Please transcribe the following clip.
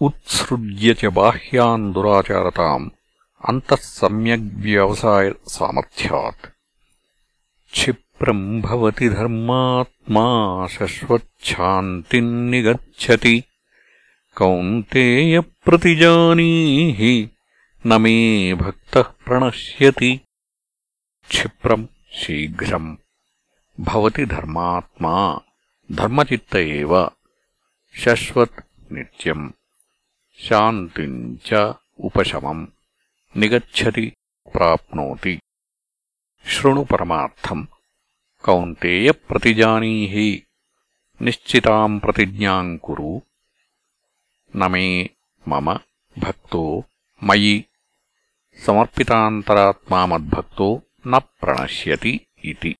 उत्सृज्य च बाह्यान् दुराचारताम् अन्तः सम्यग्व्यवसायसामर्थ्यात् क्षिप्रम् भवति धर्मात्मा शश्वच्छान्तिम् निगच्छति। कौन्तेयप्रतिजानीहि न मे भक्तः प्रणश्यति। क्षिप्रम् शीघ्रम् भवति धर्मात्मा धर्मचित्त एव। शश्वत् नित्यम् शान्तिम् च उपशमम् निगच्छति प्राप्नोति शृणु परमार्थम् कौन्तेयप्रतिजानीहि निश्चिताम् प्रतिज्ञाम् कुरु न मे मम भक्तो मयि समर्पितान्तरात्मा मद्भक्तो न प्रणश्यति इति